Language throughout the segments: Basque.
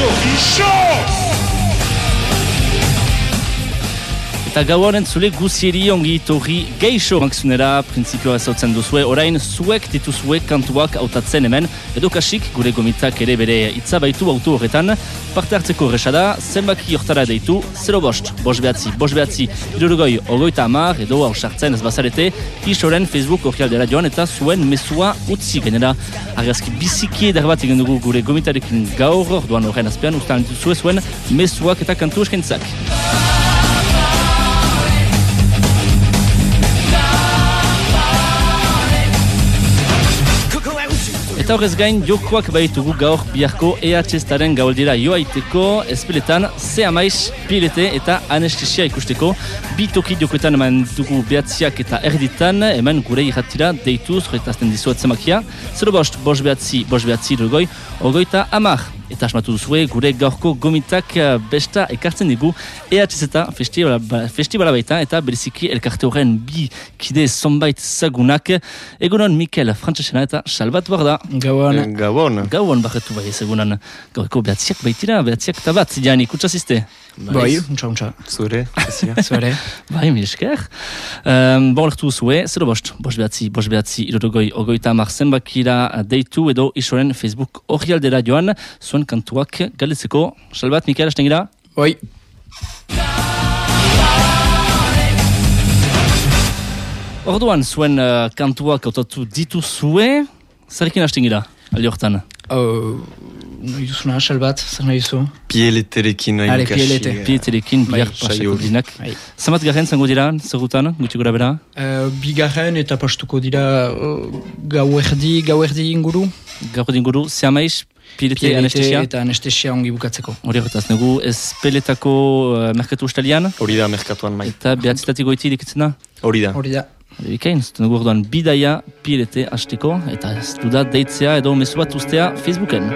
show. Eta gau honen zule guzieri ongi torri geixo makzunera prinsipioa ezautzen duzue, orain zuek dituzue kantuak autatzen hemen, edo kasik gure gomitak ere bere itzabaitu auto horretan, parte hartzeko resada, zenbaki hortara deitu, 0 bost, bost behatzi, bost behatzi, irurgoi, ogoita amar, edo hausartzen ez bazarete, isoren Facebook horrealdera joan eta zuen mesua utzi genera. Argazki biziki eder bat egin dugu gure gomitarekin gaur, orduan horren azpean, ustan dituzue zuen mesuak eta kantu eskentzak. Eta horrez gain, jokoak baitugu gaur biharko EHZ-taren gauldira joaiteko espeletan ze amaiz pilete eta anestesia ikusteko. Bi toki jokoetan eman dugu behatziak eta erditan, hemen gure irratira deituz, horretazten dizuat zemakia. Zero bost, bost behatzi, bost behatzi dugoi, ogoita amar eta asmatu duzue gure gaurko gomitak eh, besta ekartzen digu EHZ eta festivala, ba, festivala baita eta beriziki elkarte horren bi kide zonbait zagunak. Egunon Mikel Frantzesena eta Salbat Borda Gauan Gauan Gauan barretu bai ez egunon gaurko behatziak baitira behatziak eta bat. Zidean ikutsazizte Bai, untsa, untsa. Zure, Zure. Bai, mi esker. Um, bon lertu zue, zero bost, bost behatzi, bost behatzi, irorogoi, ogoita mar zenbakira deitu edo isoren Facebook hori aldera joan, zuen kantuak galdetzeko. Salbat, Mikael, astengira? Bai. Orduan, zuen uh, kantuak autatu ditu zue, zerrekin astengira, aldi hortan? Uh, nahi duzuna, asal bat, zer nahi duzu? Pieleterekin nahi Ale, pielete. Pieleterekin, Bai, bihar pasako dinak. Bai. Zamat garen zango dira, zerrutan, gutxi gura bera? Uh, bigarren eta pastuko dira uh, gau erdi, gau erdi inguru. Gaur dinguru, ze amaiz, pilete, Pielete anestesia? eta anestesia ongi bukatzeko. Hori horretaz, nagu ez peletako uh, merkatu ustalian, Hori da merkatuan mai. eta behatzitatik goiti dikitzen da. Hori da. Hori da. Bikain, zuten dugu orduan bidaia pilete hasteko eta ez du da deitzea edo mesu bat ustea Facebooken.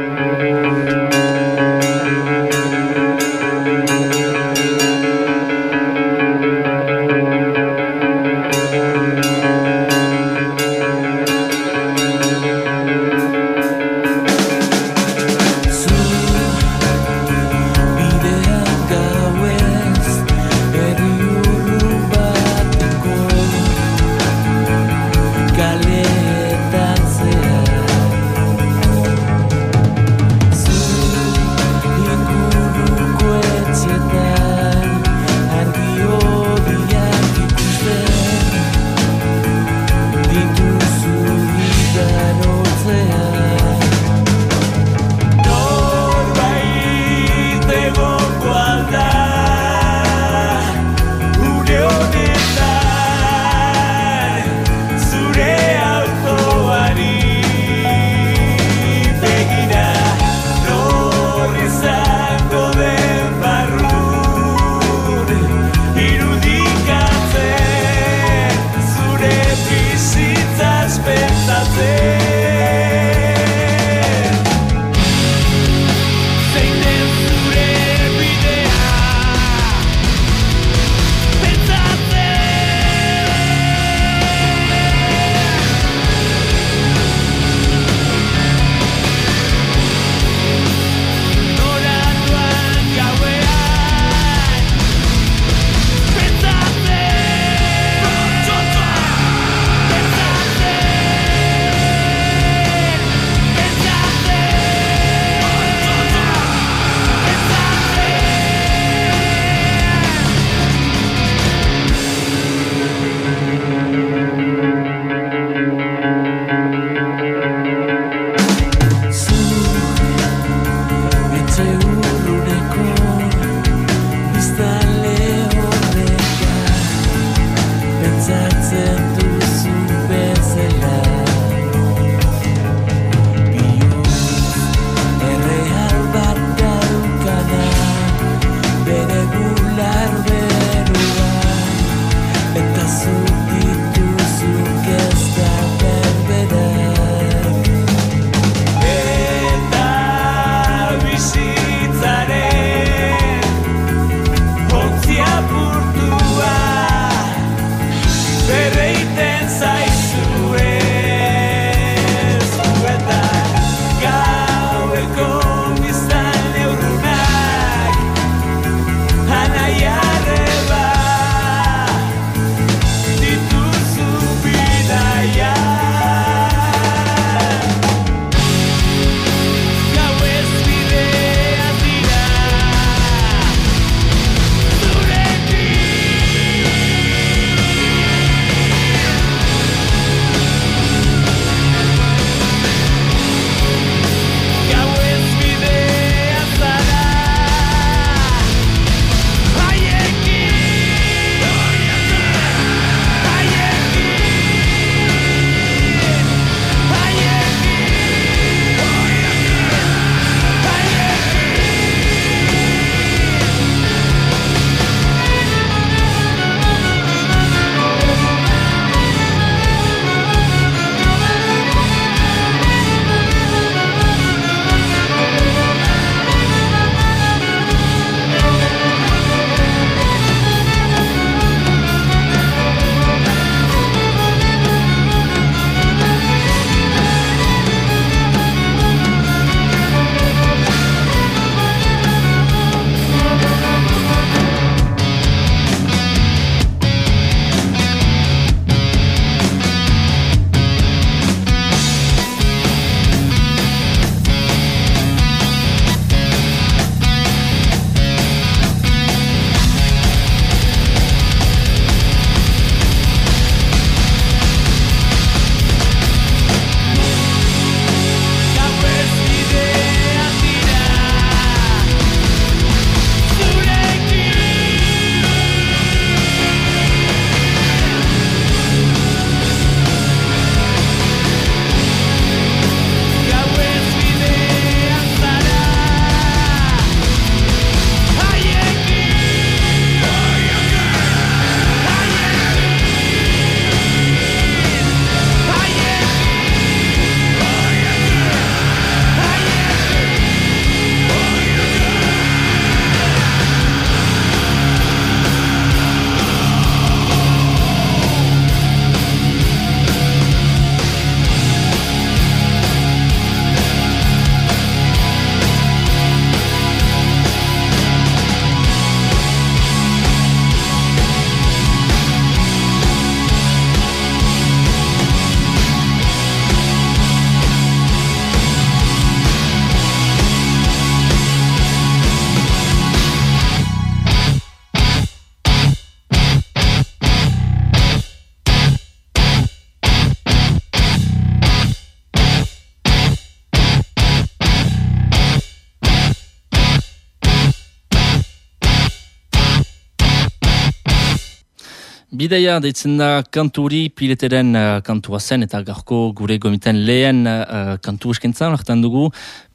Bidaia deitzen da kanturi pileteren uh, kantua zen eta gaurko gure gomiten lehen uh, kantu eskentzan, hartan dugu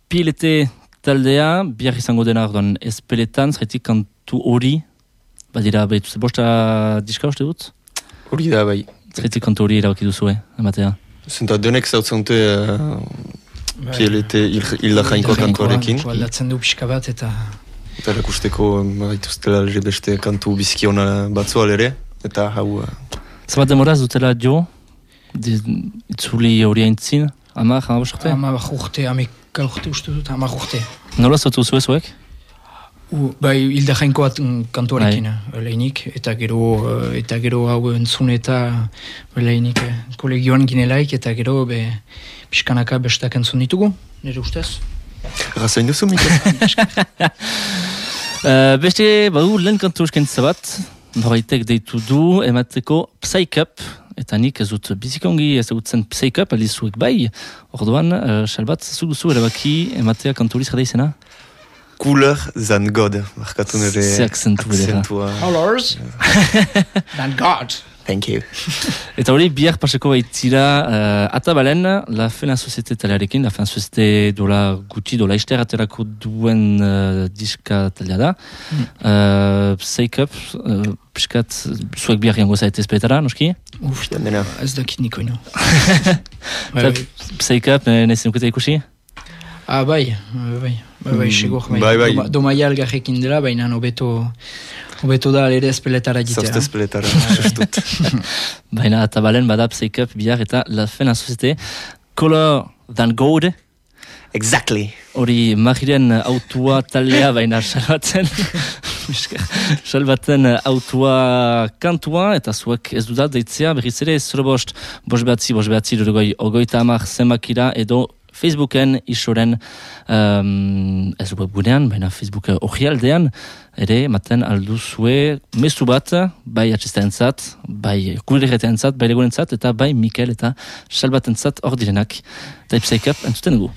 pilete taldea, biar izango dena orduan espeletan, zaitik kantu hori, badira behitu ze bosta diska uste dut? Hori da, bai. Zaitik kantu hori erabaki duzue, ematea. Zenta denek zautzen dute uh, Bai. pielete hil- hilda jainkoa kantuarekin. Kantua Aldatzen du pixka bat eta Eta erakusteko baituztela ere beste kantu bizkiona batzual ere. Eta hau... Uh, Zabat demoraz dutela jo, di- itzuli hori aintzin, hamar bost urte? Ama urte, ameka urte uste dut, ama urte. Nola zautu zue zuek? U, bai, hilda jainko bat mm, kantuarekin, eh, lehenik, eta gero, eh, eta gero hau entzun eta eh, lehenik eh, kolegioan ginelaik, eta gero be, pixkanaka bestak entzun ditugu, nire ustez. Razain duzu, Mika? Uh, beste, badu, lehen kantu eskentza bat, noraitek deitu du, emateko Psych Up, eta nik ez dut bizikongi ezagutzen Psych Up, aldiz zuek bai, orduan, uh, salbat, zu duzu erabaki ematea kantu hori zer da izena? Cooler than God. Markatu nire Ze akzentu bedera. akzentua. Colors, than God. Thank you. Eta hori, bihar pasako baitzira uh, atabalen, La Fena Societe talearekin, La Fena Societe dola guti, dola ister aterako duen uh, diska talea da. Uh, Psych Up, uh, piskat, zuek bihar jango zaite espetara, noski? Uf, Jan dena. ez dakit niko ino. bai, Eta bai. Psych Up, eh, nezen nukete ikusi? Ah, bai, bai, bai, bai, bai, Mm, segur, bai. bai, bai. Doma- Domaia algarrekin dela, baina hobeto hobeto da ere espeletara egitea. Zauzte espeletara, sustut. Baina atabalen bada Psych Up bihar eta La Fena Societe. Color than Gold, Exactly. hori magiren autua taldea baina salbatzen salbatzen autua kantua eta zuek ez dudat deitzea berriz ere zero bost bost behatzi bost behatzi durgoi ogoita amak zenbakira edo Facebooken isoren um, ez webgunean, baina Facebook orrialdean ere maten alduzue mezu bat bai atxistentzat, bai kuleretentzat, bai legunentzat eta bai Mikel eta salbatentzat hor direnak. Psych Up entzuten dugu.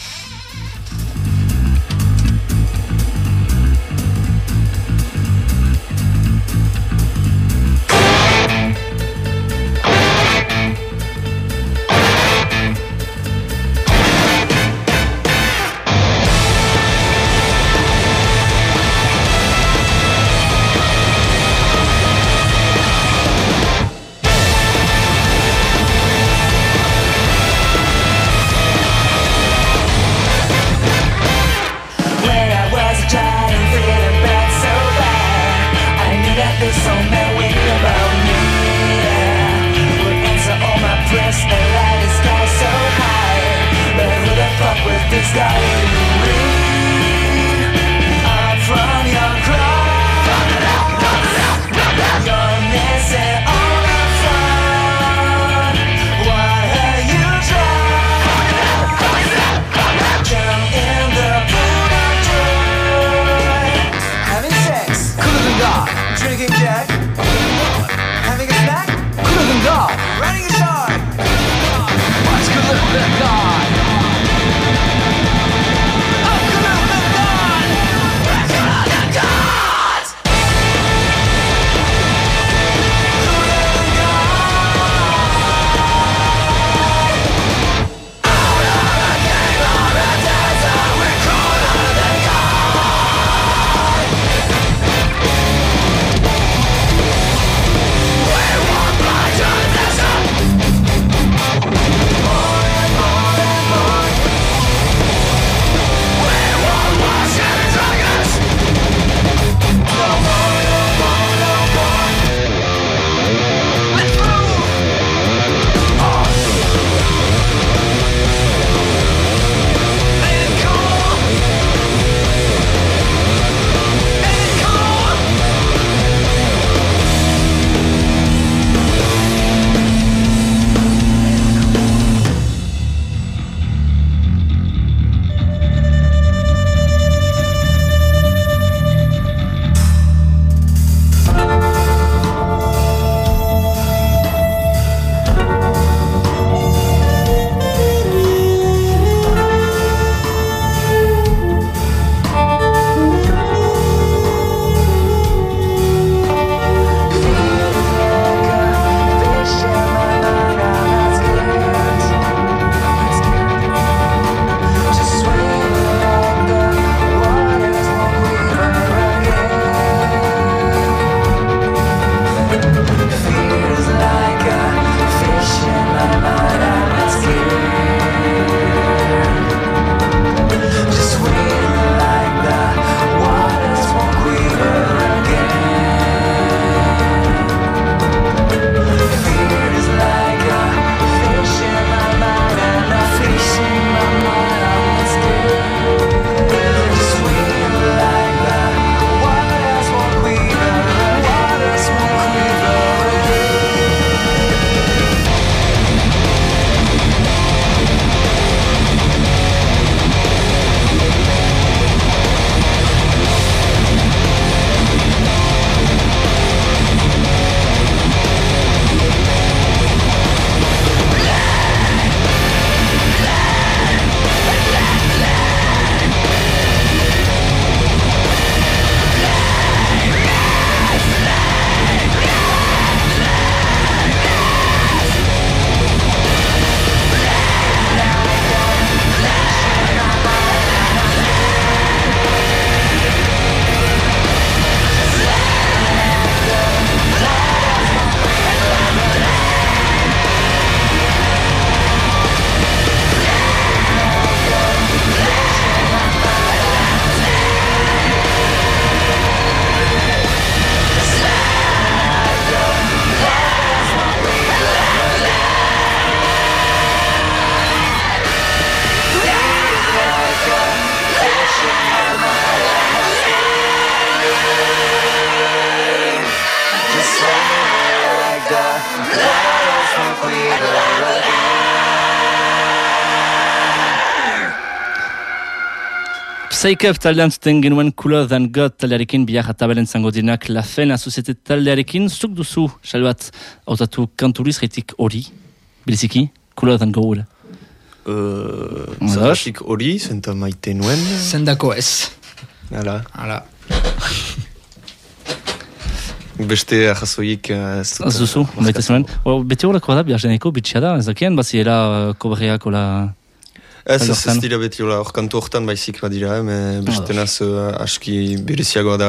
Psycup taldean zuten genuen Cooler Than God taldearekin bihar atabelen zango direnak La Fena Societe taldearekin zuk duzu, salbat, hautatu kanturiz reitik hori, biliziki, Cooler Than God. Uh, Ados. Zergatik hori, zenta maite nuen. Zendako ez. Hala. Hala. Beste ahazoik uh, ez dut. Ez duzu, baita zuen. O, beti horreko da, bihar zeneko, bitxia da, ez dakien, baziela uh, koberriak ola... Ez, ez, ez dira beti hola, hor kantu hortan baizik badira, me beste naz uh, aski bereziagoa da.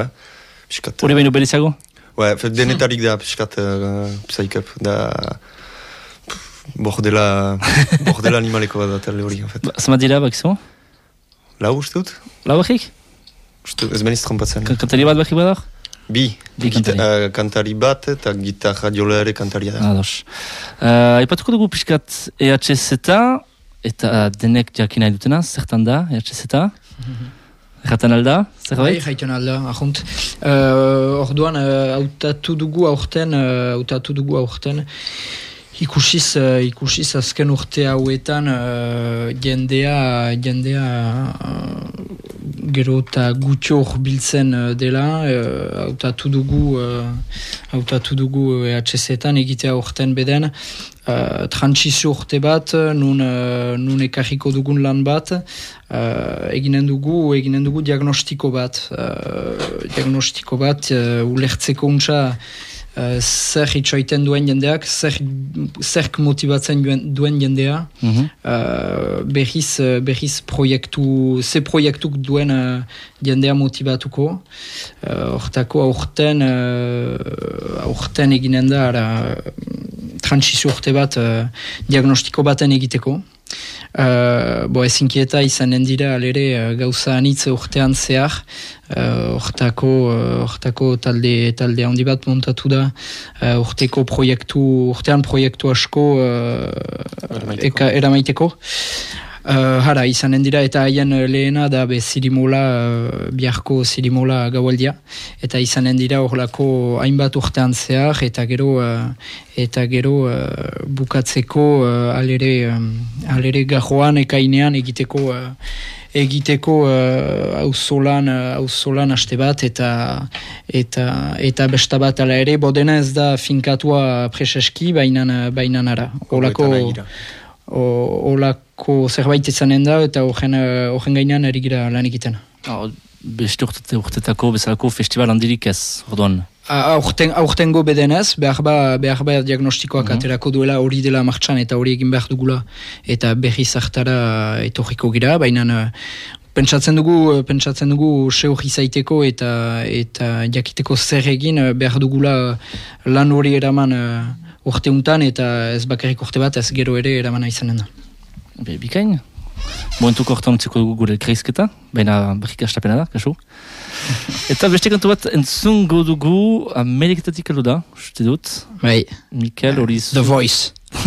Piskat, Hori behin belizago? Ouais, fet, denetarik da, piskat, uh, Psycup, da... Bordela, bordela animaleko bat da talde hori, en fait. Ba, Zama dira, bakizu? Lau uste dut? Lau bakik? Uste, ez beniz trompatzen. Ka- Kantari bat bakik badar? Bi, Bi kantari. uh, kantari bat eta gitarra diola ere kantaria da. Ados. Uh, Aipatuko dugu pixkat EHZ eta denek jakin nahi dutena, zertan da EHZ? Erraten alda, Bai, zerbait? jaiten alda, ahunt. Uh, orduan, uh, hautatu dugu aurten, uh, hautatu dugu aurten, ikusiz, uh, ikusiz azken urte hauetan uh, jendea, jendea uh, gero eta gutxo biltzen uh, dela, uh, hautatu dugu, uh, hautatu dugu EHZ-etan egitea urten beden, uh, trantsizio urte bat, nun, uh, nun ekarriko dugun lan bat, uh, eginen dugu eginen dugu diagnostiko bat. Uh, diagnostiko bat uh, ulertzeko untsa uh, zer itxoiten duen jendeak zer, zerk motibatzen duen, duen jendea. Mhm. uh, berriz, berriz proiektu ze proiektuk duen uh, jendea motivatuko Uh, hortako aurten aurten eginen da ara, transizio urte bat uh, diagnostiko baten egiteko. Uh, bo ezinkieta izanen dira alere uh, gauza anitz urtean zehar. Hortako uh, hortako talde talde handi bat montatu da. Uh, urteko proiektu urtean proiektu asko uh, Eramaiteko. Hara, izanen dira eta haien uh, lehena da be zirimola, uh, biharko zirimola gaualdia. Eta izanen dira horlako hainbat urtean zehar eta gero eta gero bukatzeko alere, alere gajoan ekainean egiteko egiteko auzolan uh, auzolan aste bat eta eta eta besta bat ala ere. Bodena ez da finkatua preseski bainan bainan ara olako Horretan ari da. o- olako zerbait izanen da eta horren uh, horren gainean ari gira lan egiten Oh, beste urtetako bezalako festival handirik ez, orduan. A- Aurten, aurtengo bedenez, behar ba, behar ba diagnostikoak aterako duela hori dela martxan eta hori egin behar dugula eta berriz hartara etorriko gira, baina uh, pentsatzen dugu, uh, pentsatzen dugu seur izaiteko eta eta jakiteko zer egin behar dugula lan hori eraman urte untan eta ez bakarrik urte bat ez gero ere eramana izanen da. Be, bikain. Momentuko hortan utziko dugu gure kreizketa, baina berrik astapena da, kasu. Eta beste kantu bat entzungo dugu Ameriketatik da, uste dut. Bai, Mikel hori zu... The Voice.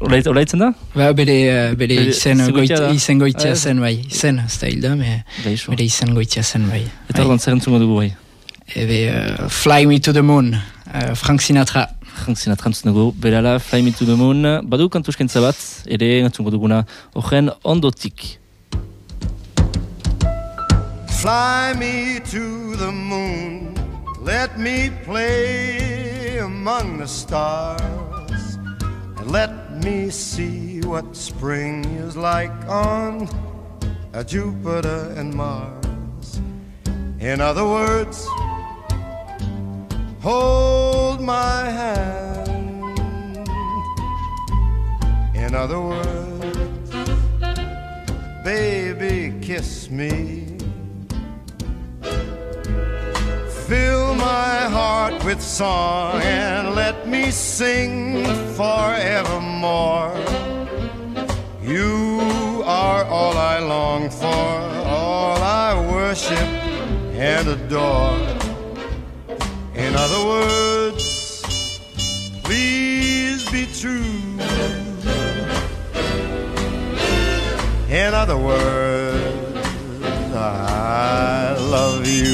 Olait- Olaitzen da? Ba, bere, uh, bere Bere izen, izen goit, goitia da. izen goitia Ah, zen bai. Izen, ez da hilda, bere izen goitia zen bai. Eta zer entzungo dugu bai? Ebe, uh, Fly Me to the Moon, uh, Frank Sinatra. Berala Fly Me to the Moon, badu bat, ere duguna, horren ondotik. Fly me to the moon, let me play among the stars, and let me see what spring is like on Jupiter and Mars. In other words, my hand. In other words, baby, kiss me. Fill my heart with song and let me sing forevermore. You are all I long for, all I worship and adore. In other words, be true. In other words, I love you.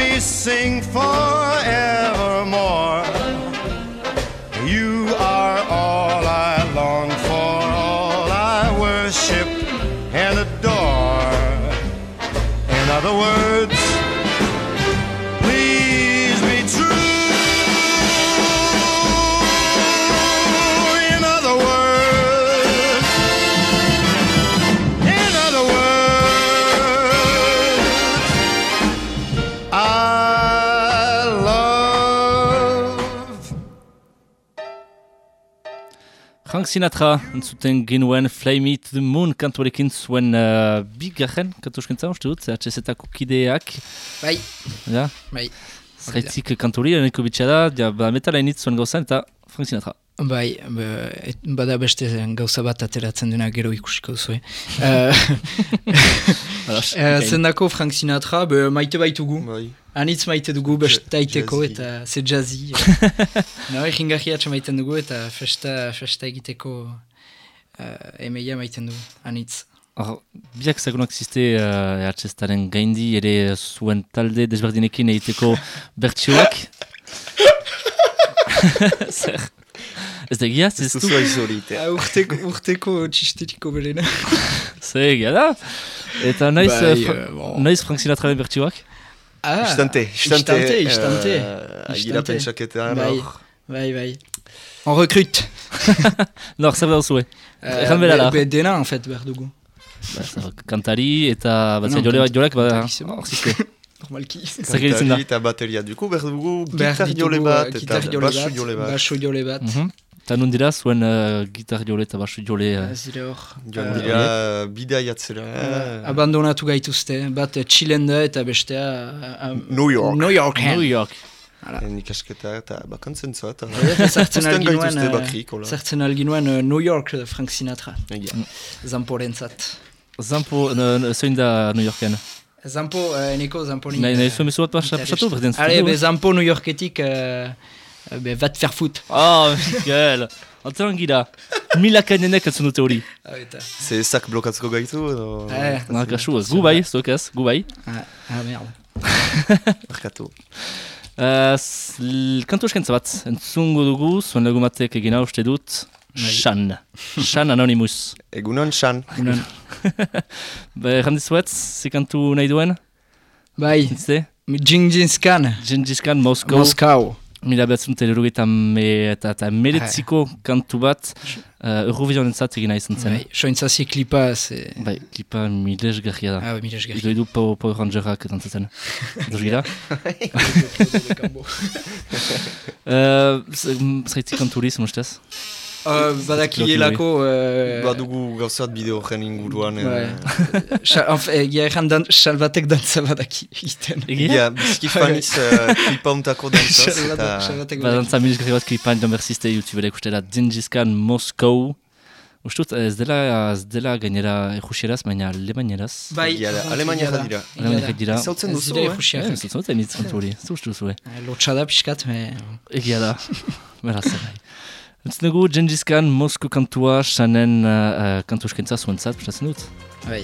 Me sing forevermore. Frank Sinatra, entzuten genuen Fly Me to the Moon kantuarekin zuen uh, bigarren kantuskentza, uste dut, HZ-etako kideak, Bai, ja, bai. zraitzik kanturi, eneko bitxa da, ja, ba, metala initz zuen gauzan, eta Frank Sinatra. Bai, bada beste gauza bat ateratzen dena gero ikusiko duzu. Eh, Eh, zendako Frank Sinatra, be, maite baitugu. Bai. Anitz maite dugu bestaiteko eta ze jazzy. no, egingarri atxe maiten dugu eta festa, festa egiteko uh, emeia maiten dugu, anitz. Hor, biak zagunak ziste uh, HZ-aren gaindi ere zuen talde desberdinekin egiteko bertsioak. Zer? Ez da egia, Ez ziztu? duzu aizoritea. Ah, urteko, urteko txistetiko belena. Zer egia da? Eta naiz, Bai, eh, bon. naiz Frank Sinatraren? Ah, Istante, istante. Istante, istante. Uh, Istante. Agira pentsaketan, Bai, hor. bai, bai. On recrute. Nor, zer behar zuen? Erran bera la. be, be dena, en fait, behar dugu. Ba, kantari eta jole, kant- jolek, ba, hor. Normalki. Zer gelitzen da? Kantari eta bateria. Duko behar dugu Behar gitar ditugu, jole bat uh, eta gitar jole basu bat, jole bat. Baso jole bat. Eta dira zuen uh, gitar jole eta basu jole... Uh, Ez dira hor. Joan eh, dira bidaiatzera. Uh, abandonatu gaituzte, bat eh, Chilen da eta bestea uh, uh, New York. New York. New York. Nik asketa eta bakantzen zat. Eta Uzten alginuen, uh, bakrik, alginuen uh, New York uh, Frank Sinatra, Egia. zamporentzat. Zampo, uh, zein da New Yorken? Zampo, uh, eneko zamponi. Nahi, uh, zuen mesu bat pasatu, eh? zampo New Yorketik, uh, uh, be, va te faire foot. Oh, Miguel! Antzelan gira, milaka nenek entzun dute hori. Ah, eta. Ze zak blokatzeko gaitu edo... Eh. Na, kasu, gu bai, zuek ez, gu bai. Ah, ah, merde. Barkatu. Uh, s- l- kantu eskentza bat, entzungo dugu, zuen lagumatek egina uste dut, Shan. Shan Anonymous. Egunon, Xan. Unan. Ba, Errandizuet, ze kantu nahi duen? Bai, Ziste? Gingis Khan, Gengis Khan, Moskau. Moskau. Mila behatzen eta me, eta, eta meretziko kantu bat uh, Eurovision entzat egina izan zen. Bai, sointzazi klipa, ze... Bai, klipa milez garria da. Ah, bai, miles Ido edu Power, Power Rangerak entzatzen. Dos gira? Uh, Zraitzik kanturiz, mustez? Uh, badakielako... Uh, Badugu gauzat bideo horren inguruan. eh, Bai. Egia erran dan, salbatek dantza badaki egiten. Egia? Bizki faniz uh, klipa untako dantzaz. Salbatek- salbatek Ba, badaki. dantza milez garria bat klipan joan berziste YouTube Gengis Khan Moskau. Ustut, ez dela, ez dela gainera ejuxeraz, baina alemanieraz. Bai, da, Alemaniara da. dira. Da. dira. Zautzen Ez duzu, dira eh? Ez kantu hori, zustu zuen. Eh, Lotxada pixkat, me... Egia da, beraz zerai. Entzun dugu Gengis Khan Moskau kantua sanen uh, uh, kantu eskentza zuentzat, prestatzen dut. Bai.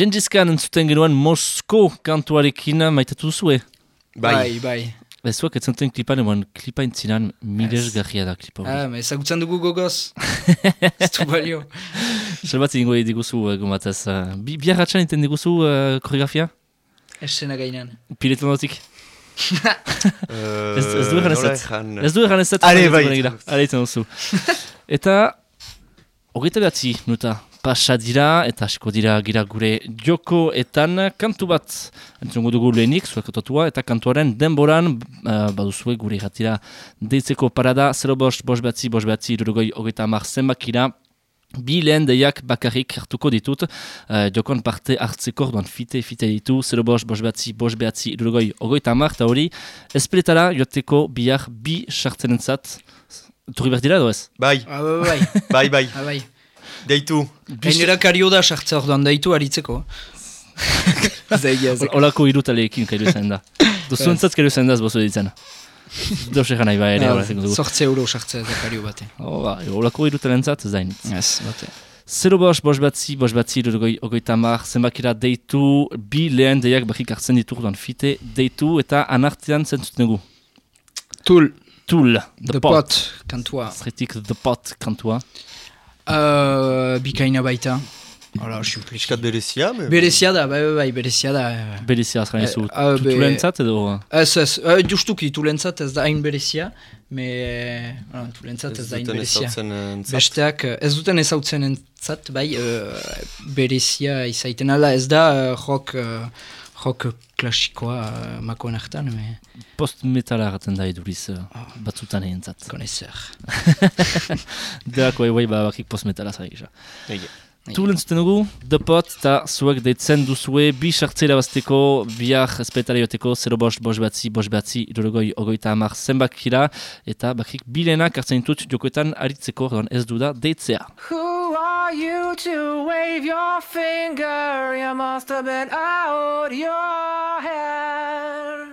Gengis Khan entzuten genuen Mosko kantuarekin maitatu zue. bai, bai. Ez zuak ez zenten klipan, eman klipa intzinan miles garria da klipa. Ah, me ezagutzen dugu gogoz. Ez du balio. Zelbat ingo diguzu, egun batez. Uh, bi, biar atxan iten diguzu uh, koreografia? Esena gainan. Piletu notik? Ez, ez du egan ejan? Ez du egan ezat. Ale, zuen bai. Ale, iten duzu. Eta, hogeita behatzi, nuta, pasa dira, eta asko dira gira gure jokoetan kantu bat entzungo dugu lehenik, zuek ototua, eta kantuaren denboran, uh, baduzue gure irratira deitzeko parada, 0 bost, bost behatzi, bost behatzi, irurogoi, hogeita amar zenbakira, Bi lehen deiak bakarrik hartuko ditut, uh, jokon parte hartzeko orduan fite, fite ditu, 0 bost, bost behatzi, bost behatzi, irurogoi, ogoita amar, eta hori, espeletara joteko bihar bi sartzen entzat, turri behar dira edo ez? Bai, Ah, bai, bai. bai, bai, Ah, bai. Deitu. Gainera kario da sartza orduan daitu aritzeko. Zaigia, Ol- Olako irutaleekin kairu izan da. Duzu entzat kairu izan da ez bozu ditzen. Deus egan nahi ba ere, dugu. Zortze euro sartza da kario bate. Oh, ba, Olako irutalentzat ez dain. Ez, bate. Zero bos, bos batzi, bos batzi, irurogoi, ogoita mar, zenbakira deitu, bi lehen deiak bakik hartzen ditu orduan fite, deitu eta anartean zentzut nugu. Tul, Tool, the, the, pot. kantua. Zretik the pot kantua. Uh, bikaina baita. Hala, simplizki. Piskat berezia, me... Berezia da, bai, bai, bai, berezia da. Belizia azkan ezu. Eh, ah, be- Tutulentzat edo... Ez, ez, uh, justuki, tulentzat ez da hain berezia, me, uh, tulentzat ez da hain duten berezia. ezautzen eh, entzat. Besteak, ez duten ezautzen entzat, bai, uh, berezia izaiten ala, ez da uh, rock, uh, rock klasikoa uh, makoen hartan, me, Post-metala erraten da eduriz uh, batzutan egin zat. konezer. Derako ewei ba bakik post-metala zara gisa. Ege. Tulen zuten dugu, The Pot, eta zuek deitzen duzue, bi sartzera bazteko, biak espetara joteko, 0 bost, bost behatzi, bost behatzi, irurogoi, ogoita amar zenbakira, eta bakik bilenak hartzen ditut jokoetan aritzeko, orduan ez du da, deitzea. Are you to wave your finger? You must have been out your head.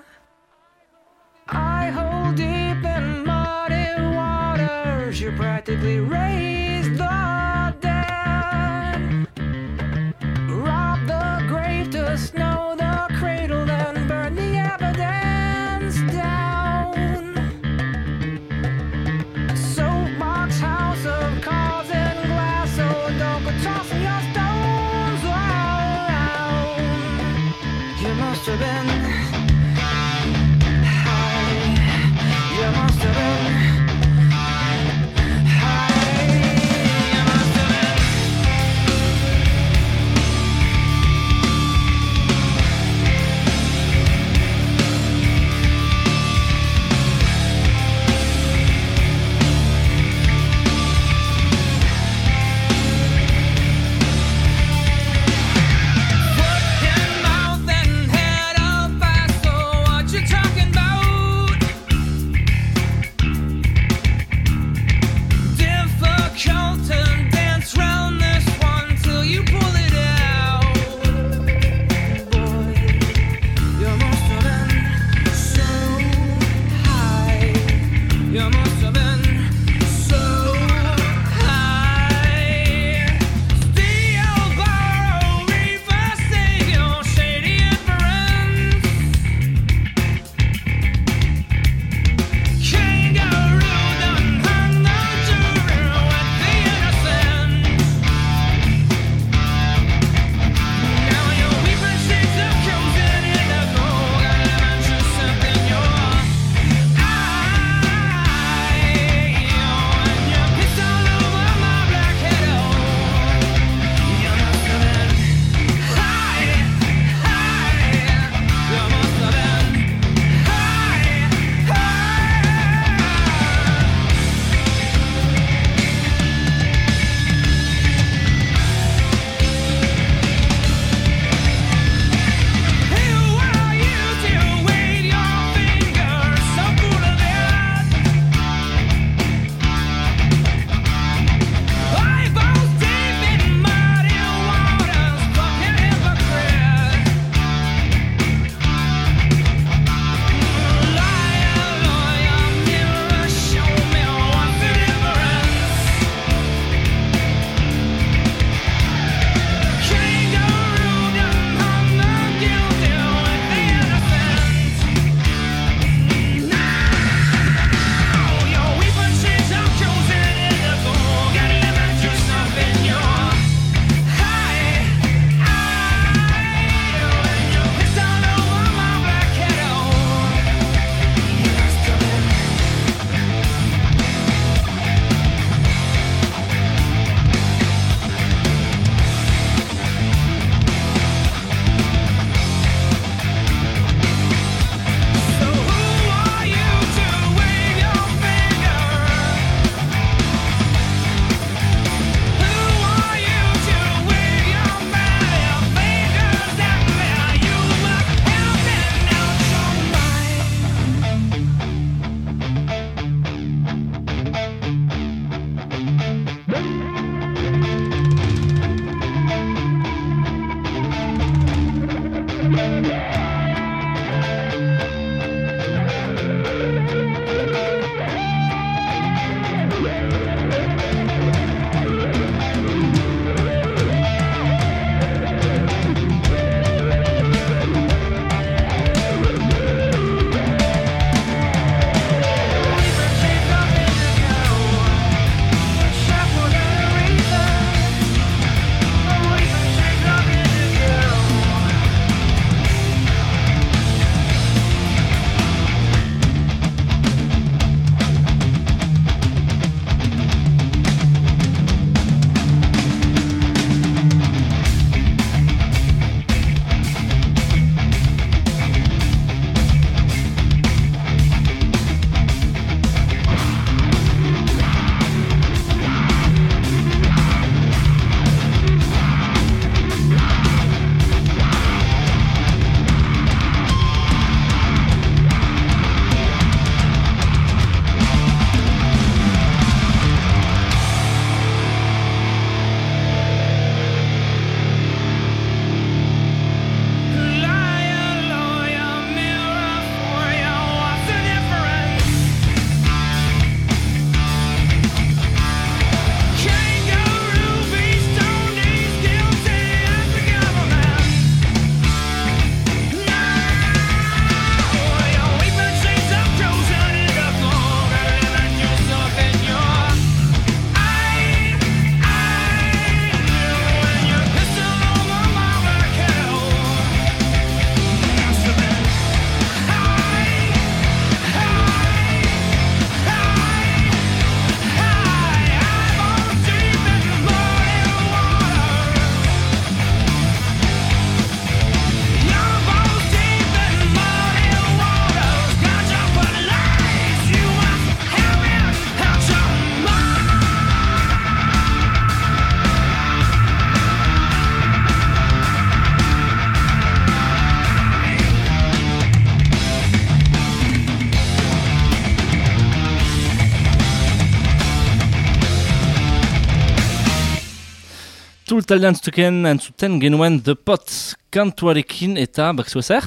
Taldean zuten entzuten genuen The Pot kantuarekin eta bakzua zer?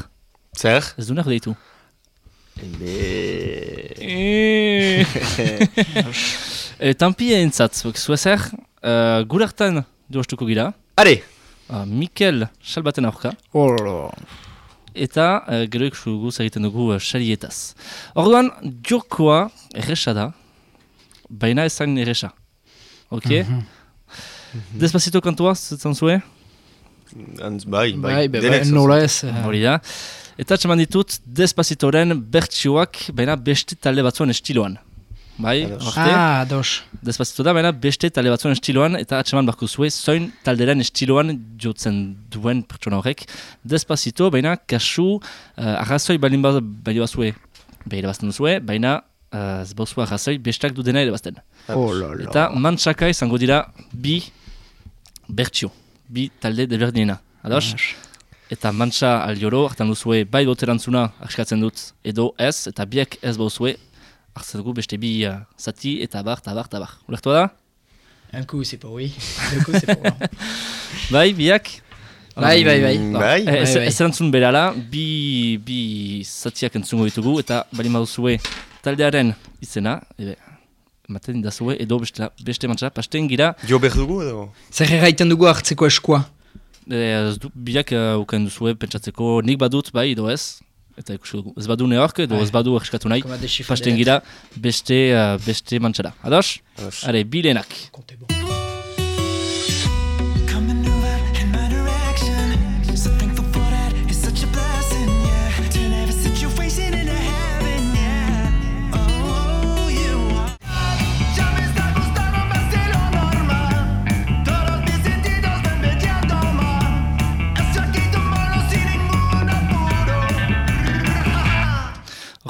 Zer? Ez du nahi deitu. Ebe... e, Tampi entzat, bakzua zer? Uh, Gurartan duastuko gira. Are! Uh, Mikel Salbaten aurka. Oh, Eta uh, gero ikusugu egiten dugu uh, xalietaz. Orduan, jokoa erresa da, baina ezan erresa. Ok? Despacito kantua, zutzen zue? Antz, bai, bai. bai, bai, bai, nola ez. eh, Hori da. Eta txeman ditut Despacitoren bertsioak, baina beste talde batzuen estiloan. Bai, Ados. orte? Ah, dos. Despacito da, baina beste talde batzuen estiloan, eta atxeman barko zue, zoin talderen estiloan jotzen duen pertsona horrek. Despacito, baina kasu uh, arrazoi balin bat balio bazue, behire bazten duzue, baina uh, ez bauzue arrazoi bestak du dena ere bazten. Oh, la, la. Eta mantsaka izango dira bi bertsio, bi talde deberdinena. Ados? Eta mantxa alioro, hartan duzue bai boterantzuna askatzen dut edo ez, eta biek ez bauzue, hartzen dugu beste bi uh, zati eta bar, eta bar, eta bar. Ulertua da? Un coup, c'est pas oui. Deux coups, c'est pas oui. Bai, biak? Bai, bai, bai. Mm, Bai, Eh, Ez, bai. ez erantzun berala, bi, bi zatiak entzungo ditugu, eta bali baduzue taldearen izena, ebe, ematen dazue, edo beste, beste mantxa, pasten gira, jo behar dugu edo? Zer erraiten dugu hartzeko eskua. Ez du, biak uh, uken duzue pentsatzeko nik badut bai edo ez eta ikusi dugu ez badu neork edo Bai. ez badu erskatu nahi pasten gira beste, uh, beste mantxara ados? Ados. Are, bilenak lettres.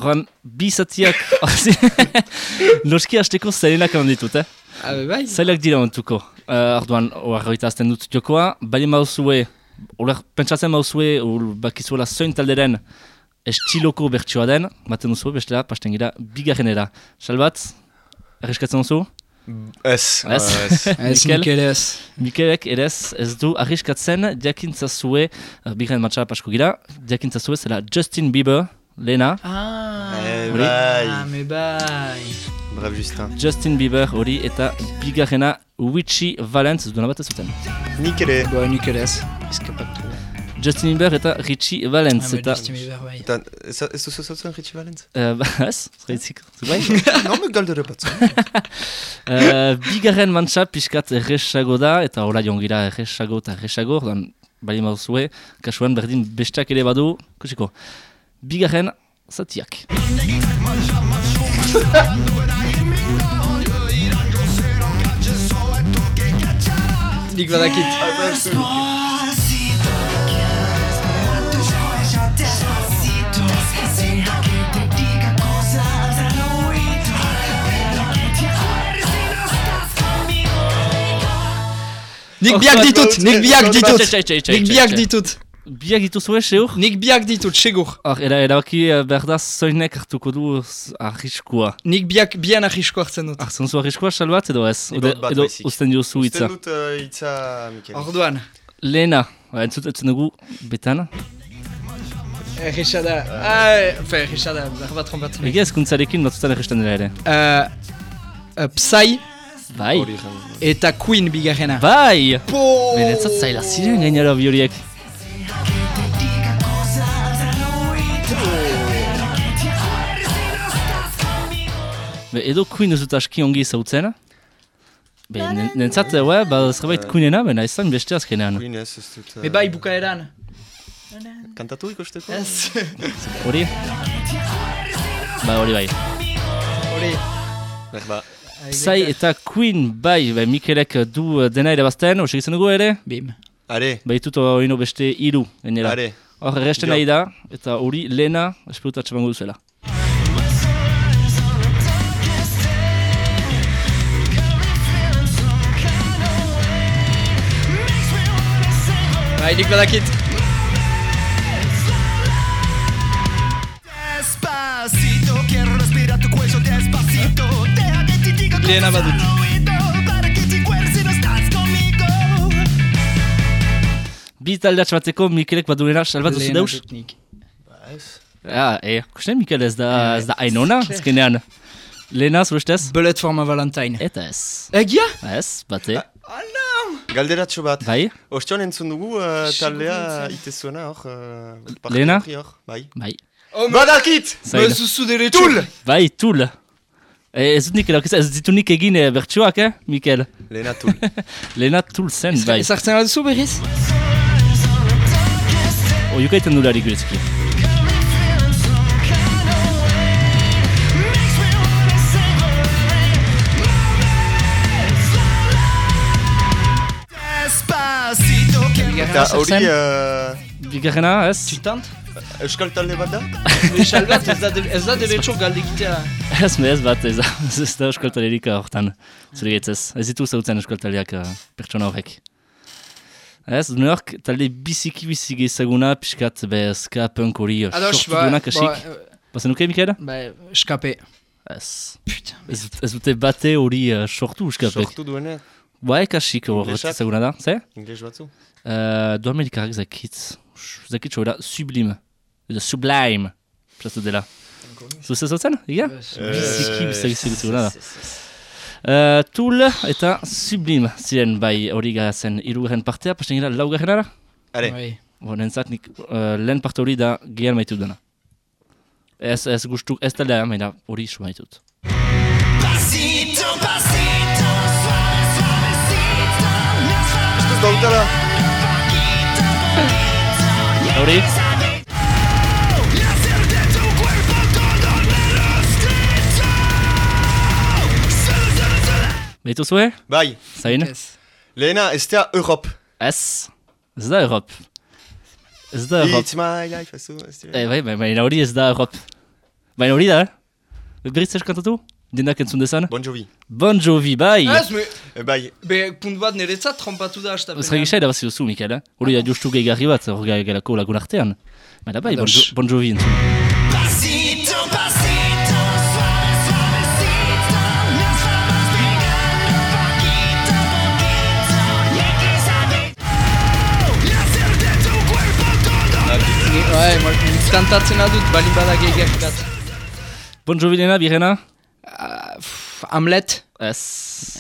Horren, bi zatiak noski hasteko zailenak eman ditut, eh? Ah, bai, bai. Zailak dira ontuko. Uh, arduan, oarroita azten dut jokoa, bali mauzue, oler, pentsatzen mauzue, ul, bakizuela zoin talderen estiloko bertsioa den, maten duzu, bestela, pasten gira, bigarrenera. Salbat, erreskatzen duzu? Ez. Ez. ez. Mikel? Ez. Mikelek erez ez du arriskatzen diakintzazue, uh, bigarren matxa pasko gira, diakintzazue zela Justin Bieber, Lena, Ah, Eh, Hori? ah, bai. me bai. Bref, Justin. Justin Bieber hori eta bigarrena Witchy Valence, ez duena bat zuten. Nik ere. Ba, nik ere ez. Eskapatu. Justin Bieber eta Richie Ah, Valence, me eta... Justin Bieber, bai. Eta, ez duzu zautzen Richie Valens? Uh, ba, ez? Zerritzik, zubai? non, me galdere bat. Uh, bigarren mantxa pixkat erresago da, eta hola jongira erresago eta erresago, ordan bali mauzue, kasuan berdin besteak ere badu, kusiko. bigarren zatiak. Nik badakit. Nik biak ditut, nik biak ditut, nik biak ditut. Biak dituzue, seur? Nik biak ditut, segur. Hor, era, erabaki eh, behar da zoinek hartuko du arriskua. Nik biak bian ahisko hartzen dut. Hartzen zu arriskua salbat edo ez? Nik Edo, bat edo baizik. usten diozu hitza. Usten dut uh, hitza, Mikel. Orduan. Lehena, ba, entzut entzun dugu betan. Erresa da. Ah, fe, erresa da. Behar bat trombatzen. Egia ezkuntzarekin batzutan erresten dira ere. Uh, uh, Psy Bai, eta Queen bigarrena. bai! Po! Benetzat zaila ziren gainera bi horiek. Be, edo Queen ez dut aski ongi zautzen. Be, nen- nentzat, ue, ba, zerbait Queenena, bena izan beste azkenean. Queen ez, ez dut... uh, Me bai bukaeran. Kantatu ikusteko? Ez. Hori? Ba, hori bai. Hori. Ber, ba. Zai eta Queen, bai, bai, Mikelek du eh, dena ere bazten, hori segitzen dugu ere? Bim. Are, Baitut oino beste hiru gainera. are. Hor, erresten nahi da, eta hori lehena, esperuta txabango duzuela. Bai, nik badakit. Despacito, quiero respirar tu cuello despacito. Deja que te diga Lena badut. Bi taldeatx bateko Mikelek badunera, salbat duzu Lehena deus? Ja, e, kusten Mikel ez da, ez da ainona, azkenean. Lehena, zure ustez? Bullet for my Valentine. Eta ez. Egia? Ez, bate. Galderatxo bat. Bai, Ostion entzun dugu uh, taldea ite zuena hor. Uh, Lehena? horri hor, Bai. bai. Badakit! Zain. Zuzu derecho. Tul! Bai, tul. E, ez dut nik, ez ditu nik egin bertsuak, eh, Mikel? Lehena tul. Lehena tul zen, bai. Ezartzen alduzu berriz? Oiukaiten dularik guretzki. Eta hori uh, Bigarrena, ez? Txutant? euskal talde bat da? Salbat ez da, ez da derecho galdikitea. Ez, me ez bat, ez da, ez da euskaltalerik hortan. Zure getzez, ez ditu zautzen euskaltaleak uh, pertsona horrek. Ez, New York talde biziki biziki ezaguna, pixkat be ska punk hori uh, Ados, sortu ba, duenak asik. Bazen nuke, Mikaela? ba, eskape. Ez. Puta. Ez, dut- ez dute bate hori uh, sortu uskapek. Sortu duene, Ba, ekasik hor Inglesak? ezaguna da, ze? ingles batzu. Uh, du amerikarrak zakit, zakit da sublime. Edo sublime. Plastu dela. Zuse zautzen, iga? Biziki biziki ziguna da. Uh, Tool eta Sublime ziren bai hori garazen irugarren partea, pasten gira laugarrenara? Are, Bai. Bo, nentzat nik uh, lehen parte hori da gehan maitu dena. Ez, ez gustu, ez da maina hori isu maitut. ez da utala. Hori? Baitu zue? Bai, Zain? Ez. lehena ez da Europe. Ez. Ez da Europ. Ez da Europ. It's my life, ez du, ez dira. Eh, bai, bai, baina hori ez da Europ. Baina hori da, eh? Berriz ez kantatu? Diendak entzun dezan? Bon Jovi. Bon Jovi, bai! Ez, me, Eh, bai, be, punt bat niretzat trompatu da hasta Ez regisa edabazi duzu, Mikel, eh? Hori da justu gehigarri bat, hor gelako lagun artean. Baina bai, bon, Ados. jo, bon Jovi entzun. Bai, ma- kantatzen adut balin bada gehiagak bat. Bon Jovi dena, birena? Ah, pff, Hamlet. Ez,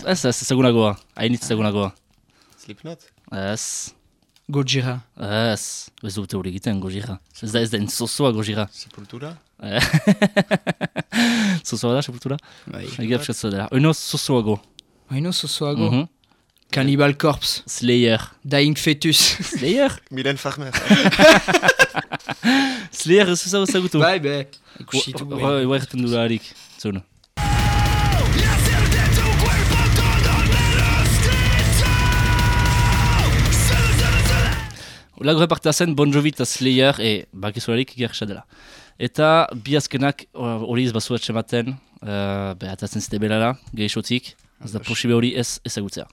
ez, ez, ezagunagoa. Hainitz ezagunagoa. Slipknot. Ez, Gojira. ez, ez dute hori egiten, gojira. Ez da ez da entzozoa gojira. Sepultura. Zozoa da, sepultura? Bai. Egia pskatzua dela. Oino zozoago. Haino zozoago. Mhm. Cannibal Corpse. Slayer. Dying Fetus. Slayer? Mylène Farmer. Slayer ez ezagu ezagutu. bai, be. Ikusi du. Bai, bai, erten dularik. Zuna. Lago repartea zen Bon Jovi eta Slayer, e, bakizularik gerxa dela. Eta bi azkenak uh, hori ez bazu etxematen, uh, behatatzen zite belala, gehixotik, ez da posibe hori ez ezagutzea.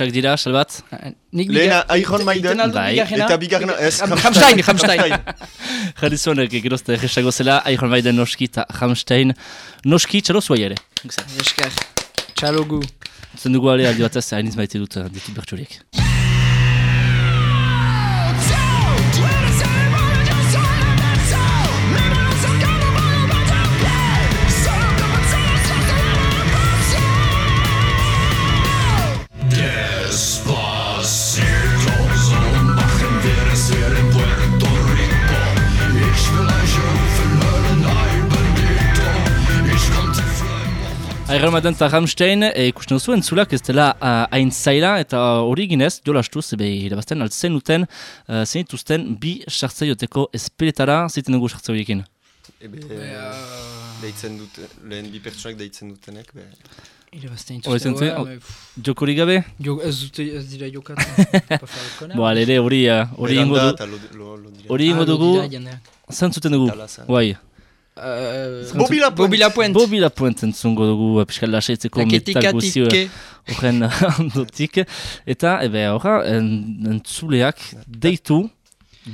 Erresak dira, salbat? Nik Lehena bigar- Iron Maiden. Bai. Eta bigarrena ez. Rammstein, Rammstein. Jarrizuanek gerozte erresago zela, Iron Maiden noski eta Rammstein noski txalo zua ere. Esker. Txalogu. Zen dugu ale aldi batez, hainiz maite dut ditut bertxuriek. Iron Maiden eta Rammstein e, ikusten duzu entzulak ez dela uh, hain zaila eta hori ginez, jola astu, zebe irabazten altzen duten uh, zenituzten bi sartzaioteko espeletara ziten dugu sartzaioekin. Ebe, deitzen dute, lehen bi pertsonak deitzen dutenek, be, Irabazten Hori zen zen, dituzte, oh. ouais, pff, Jokorik gabe? jo- ez dute ez dira jokatzen. Bo, alere, hori uh, hori ingo beranda du, eta lo, lo, lo dira. hori ingo Ah, dugu, zantzuten dugu, guai. Euh, Bobby Lapointe. Bobby Lapointe. Bobi Lapuente entzungo dugu, piskal lasaitzeko metal guzio horren ondotik. Eta, ebe, horra, en- entzuleak deitu,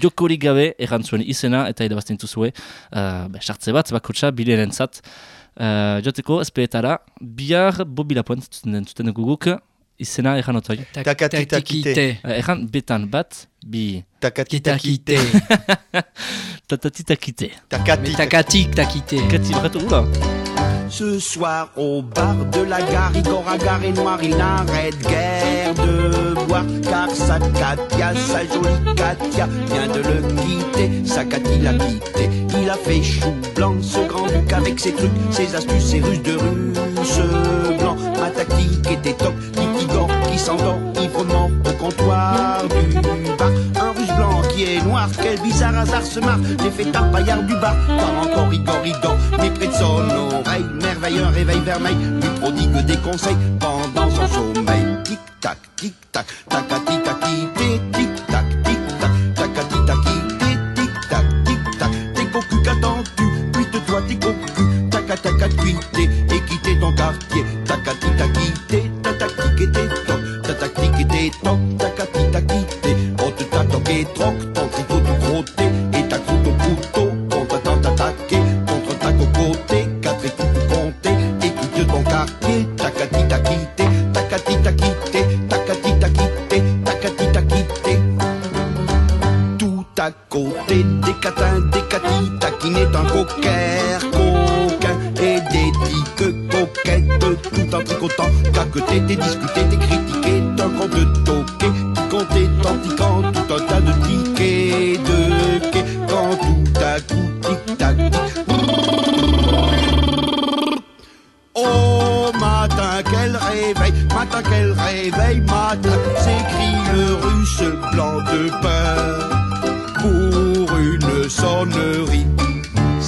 jokorik gabe errantzuen izena, eta idabazten zuzue, uh, be, sartze bat, bakotxa, bileren zat. Uh, joteko, espeetara, bihar Bobi Lapuente zuten zuten guguk, izena erran otoi. Takatikite. Uh, erran betan bat, bi Kitakite. tatatitakite. Takatik. Takatik, takite. Kati, bakatu gula? Ce soir au bar de la gare, Igor Agar et Noir, il n'arrête guère de boire Car sa Katia, sa jolie Katia, vient de le quitter Sa Katia l'a quitté, il a fait chou blanc Ce grand-duc avec ses trucs, ses astuces, ses ruses de russe blanc Ma tactique était top, qui ivrement au comptoir du bar Un russe blanc qui est noir, quel bizarre hasard se marre. J'ai fait tapaillard du bar, par encore Igor Igor Mais près de son oreille, merveilleux réveil vermeil. Lui prodigue des conseils pendant son sommeil. Tic tac, tic tac, tacati taki, tic tac, tic tac, tacati taki, tic tac, tic tac. T'es cocu qu'attends-tu, cuite-toi t'es cocu Taca taca cuité et quitter ton quartier. Tacati taki, t'es ta tactique était top taktikité, toc takakitakité, on te t'a toqué, troc, ton tricot tout crotté, et ta croûte au couteau, on t'attend t'attaquer, contre ta cocoté, quatre et tout compté, écoute de ton quartier, takatitakité, takakitakité, takakitakité, takakitakité. Tout à côté des catins, des catis, taquinés d'un coquer, coquin, et des tiques coquettes, tout en tricotant, caqueté, discuté,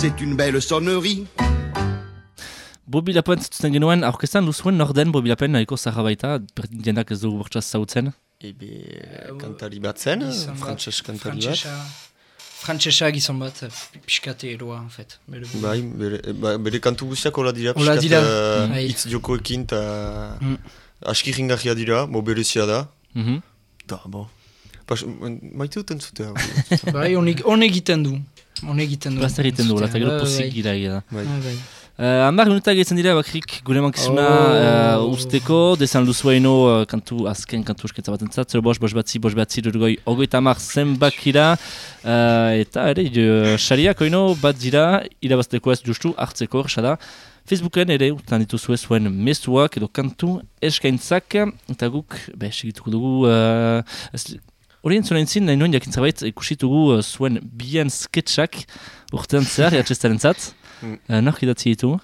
C'est une belle sonnerie. Bobi Lapuente zuten genuen, aurkezan duzuen norden Bobi Lapuente nahiko zaharra baita, jendak ez dugu bortxaz zautzen. Ebe, kantari bat zen, frantses kantari bat. Frantsesa- gizon bat, eh, pixkate eroa, en fait. Bere- Bai, bere, bere kantu guztiak hola dira, pixkat, dira, eh, bai. hitz jokoekin, eta Mm. aski dira, bo berezia da. Mhm. Da, bo. Pas, maite duten zutea. Bai, honek hon egiten du. Hon egiten du. Plazer egiten duela, eta gero pozik bai. gira egia da. Bai. Uh, Amar minutak dira bakrik gure mankizuna Oh. uh, usteko, desan luzuaino uh, kantu, azken kantu esketza bat entzat, zer bos, bos batzi, bos batzi, durgoi, ogoita amar zenbakira, uh, eta ere, uh, xariak oino bat dira, irabazteko ez justu, hartzeko, da. Facebooken ere, utan dituzue zuen mezuak edo kantu eskaintzak, eta guk, be, segituko dugu, uh, ez- hori entzuna entzin, nahi nuen jakin zabait, ikusitugu uh, zuen bien sketchak urtean zehar, jatxestaren zat. Mm. Uh, Nork idatzi ditu?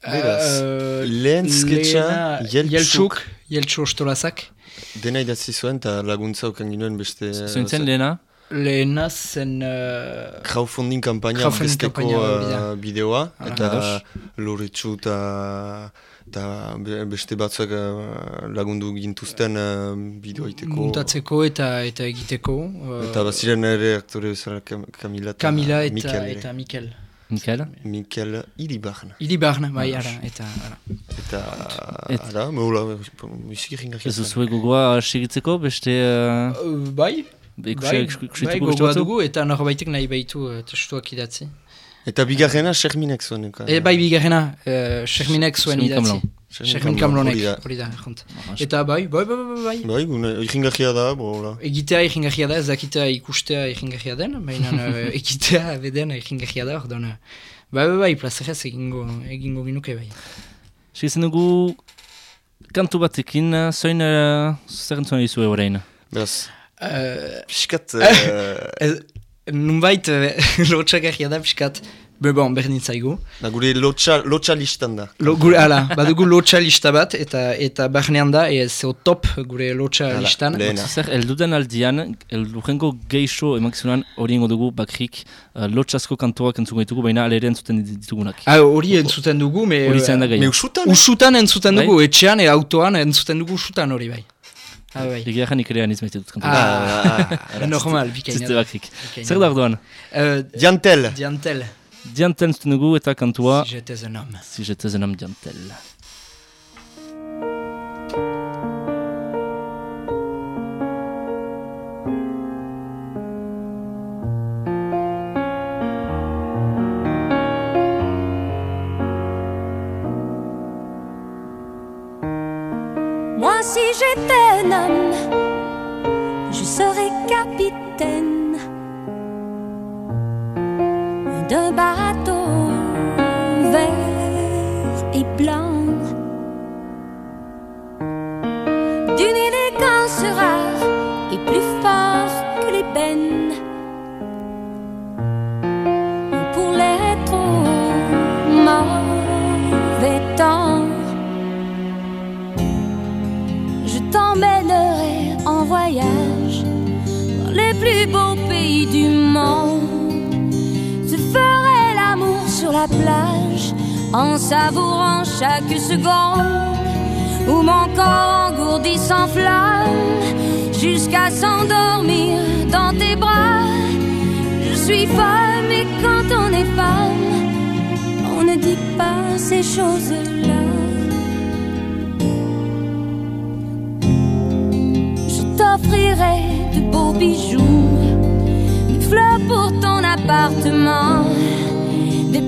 Beraz, Eh, lehen sketcha, Jeltsuk. Jeltsu ostolazak. Dena idatzi zuen, eta laguntza okan ginuen beste... Zointzen lehena? Lehena zen... Uh, crowdfunding kampaina Crowdfunding uh, bideoa, eta Ados. Loritxu eta eta be- beste batzuak uh, lagundu gintuzten uh, bideoa iteko. muntatzeko eta eta egiteko. Uh, Eta baziren ere aktore bezala Kam- Kamila eta Kamila eta, Mikel. ere. eta Mikel. Mikael? Mikel Iribarna. Ilibarn, bai, ara, eta... Ara. Eta, Et- ara, mehola, musiki ringarria Ez zen. duzue gogoa segitzeko, beste... Uh, Uh, bai, bai, bai, beste gogoa dugu eta norbaitek nahi baitu uh, testuak idatzi. Eta bigarrena Sherminek zuen. E, bai, bigarrena, uh, Sherminek zuen Shermin idatzi. Shermin Kamlonek, hori da. jont. Eta bai, bai, bai, bai, bai. Bai, gune, ringarria da, bola. Egitea egingarria da, ez dakitea ikustea egingarria den, baina uh, egitea beden egingarria da, uh, Bai, bai, bai, plazerez egingo, egingo ginuke bai. Segitzen dugu kantu batekin, uh, zoin uh, zer entzuna dizue orain. Beraz, Uh, piskat... Uh, ez, nunbait uh, lotxagarria da, piskat, Be bon, berdin zaigu. Da gure lotxa, lotxa listan da. Lo, gure, ala, badugu lotxa lista bat, eta eta barnean da, e, zeo top gure lotxa Hala, listan. Zer, elduden aldian, eldurengo geixo emakizunan hori ingo dugu bakrik uh, lotxasko kantoak entzuko ditugu, baina alere entzuten ditugunak. Ah, hori entzuten dugu, me... Hori da Me usutan? Usutan entzuten dugu, Bai? etxean, e, autoan entzuten dugu usutan hori bai. Ah, bai. Egia jan ikerean izmaite dut kantoak. Ah, ah, normal, bikaina. Ziste bakrik. Zer da. orduan? Euh, Diantel. Diantel, Diantel entzuten dugu eta kantua, si j'étais un homme. si j'étais un homme diantel. Si j'étais un homme, je serais capitaine d'un bateau vert et blanc, d'une élégance rare plus beaux pays du monde. Je ferai l'amour sur la plage en savourant chaque seconde où mon corps engourdi s'enflamme jusqu'à s'endormir dans tes bras. Je suis femme et quand on est femme, on ne dit pas ces choses-là. Je t'offrirai de beaux bijoux, des fleurs pour ton appartement, des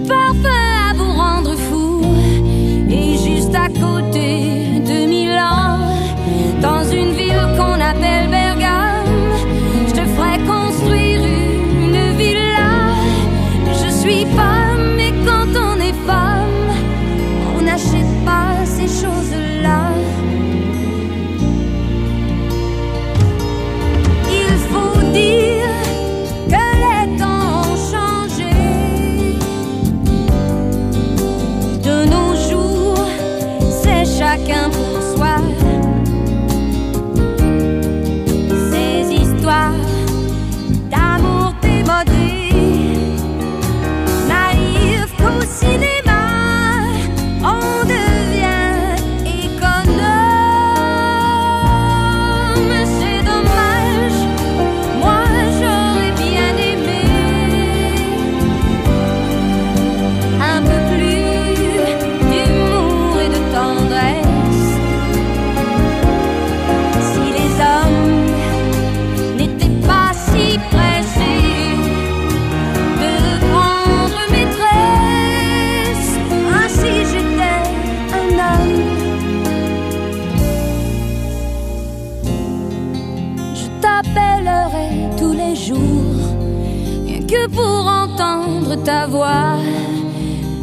pour entendre ta voix.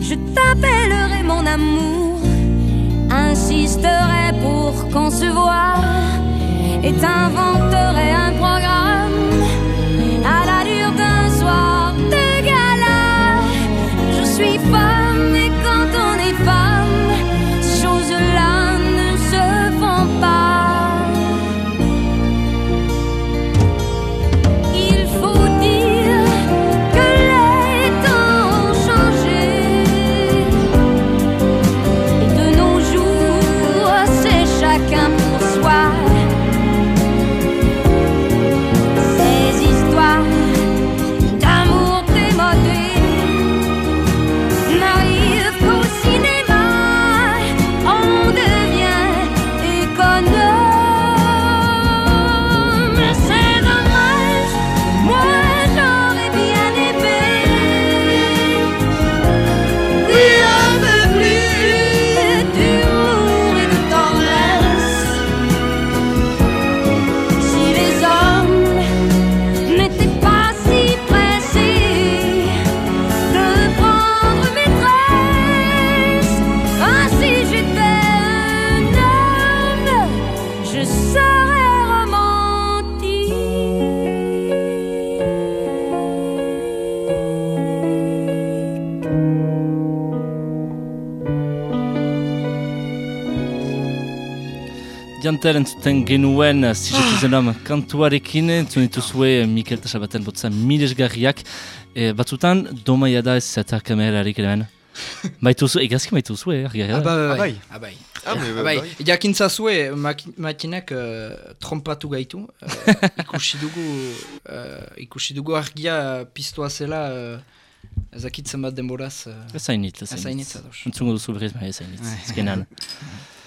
Je t'appellerai mon amour, insisterai pour qu'on se et t'inventerai un programme à l'allure d'un soir de gala. Je suis femme Janter entzuten genuen Zizetu zenam kantuarekin entzun dituzue Mikel eta Sabaten botza milesgarriak e, Batzutan domaia da ez zeta kamerarik ere ben Baituzu, egazki baituzu, eh, argi Ah, bai, Ah, bai, bai. ah, bai. Ah, mais, Ah, bai. bai. Jakintza zue, maki- makinak uh, trompatu gaitu. Uh, ikusi dugu, uh, ikusi dugu argia piztua zela uh, ezakitzen bat denboraz. Uh, Ez hainit, ez Ez hainit. hainitz, ados. Entzungo duzu berriz, ez hainit, Bai. ezkenan.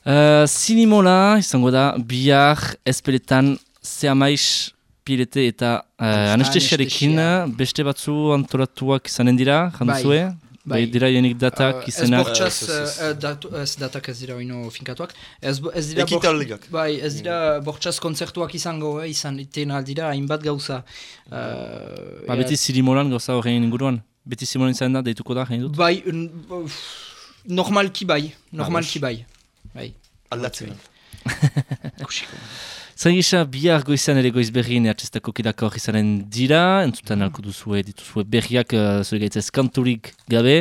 Uh, Sinimola, izango da, bihar, espeletan, zeamaiz, pilete eta uh, anestesiarekin, anestesia. beste batzu antolatuak izanen dira, janduzue? Bai, dira jenik datak, Uh, ez bortxaz, Ez, ez, ez. datak ez dira oino finkatuak. Ez, dira Ekitaldiak. Bai, ez dira bortxaz kontzertuak izango, eh, izan iten aldira, hainbat gauza. Uh, Ba, beti Sinimolan gauza horrein inguruan. Beti Simolan izan da, deituko da, jain dut? Bai, normalki bai, normalki bai. Bai, Aldatzen. ikusiko. Zain gisa, bihar goizan ere goiz berrien ehatxestako kidako hori izanen dira, entzutan alko duzue, dituzue berriak, uh, zure gaitzez kanturik gabe,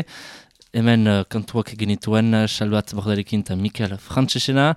hemen uh, kantuak genituen, uh, Salbat Bordarekin eta Mikel Frantzesena,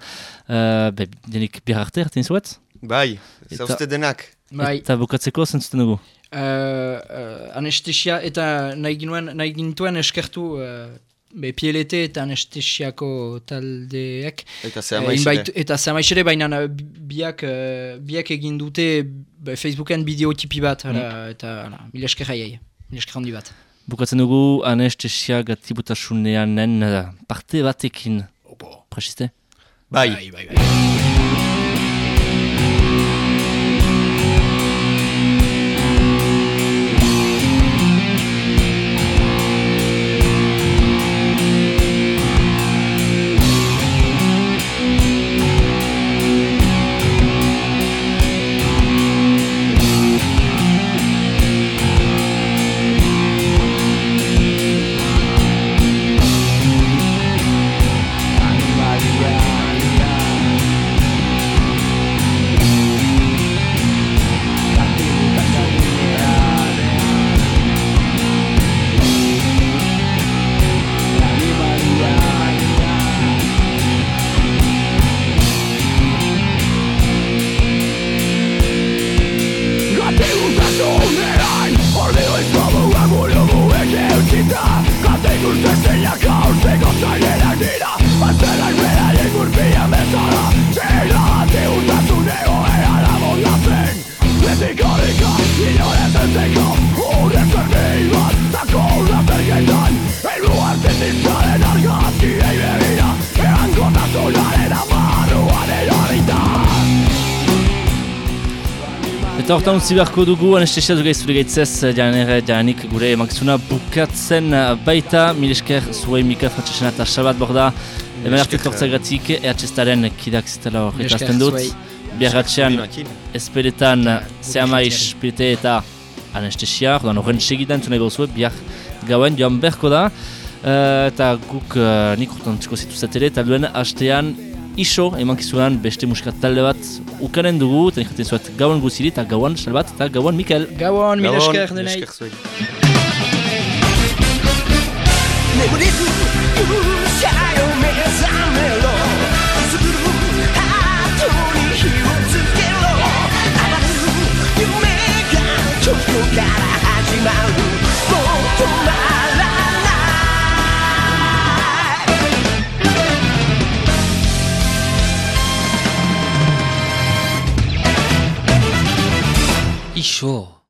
uh, be, denik bihar arte, hartzen zuet? Bai, zauzte denak. Bai, Eta bukatzeko, zentzuten dugu? uh, uh, anestesia eta nahi gintuen eskertu uh, be, pielete eta anestesiako taldeek. Eta Eh, zehama inbait- eta baina uh, biak, uh, biak egin dute be, Facebooken bideotipi bat, hala, eta hala, mila esker jaiei, mila esker handi bat. Bukatzen dugu anestesia gatibutasuneanen uh, parte batekin. Presiste? Bai. bai, bai. bai. Eta hortan utzi beharko dugu anestesia du gaizure gaitzez janere janik gure emakizuna bukatzen uh, baita milesker zuen Mika Fratsesena eta Sabat Borda hemen arte tortzagatik EHZ-aren kidak zitela horretazten dut biarratxean zeamaiz jentiari. pilete eta anestesia ordan horren segidan entzuna gauzuet bihar gauen joan berko da. Eta guk nik urtan txiko zituzatele eta duen hastean iso emankizunan beste musika talde bat ukanen dugu eta nik jaten zuet gauan guziri eta gauan salbat eta gauan Mikel Gabon, mila Gabon, esker mila denei. esker zuei. 眠れず勇者よ目 pretty sure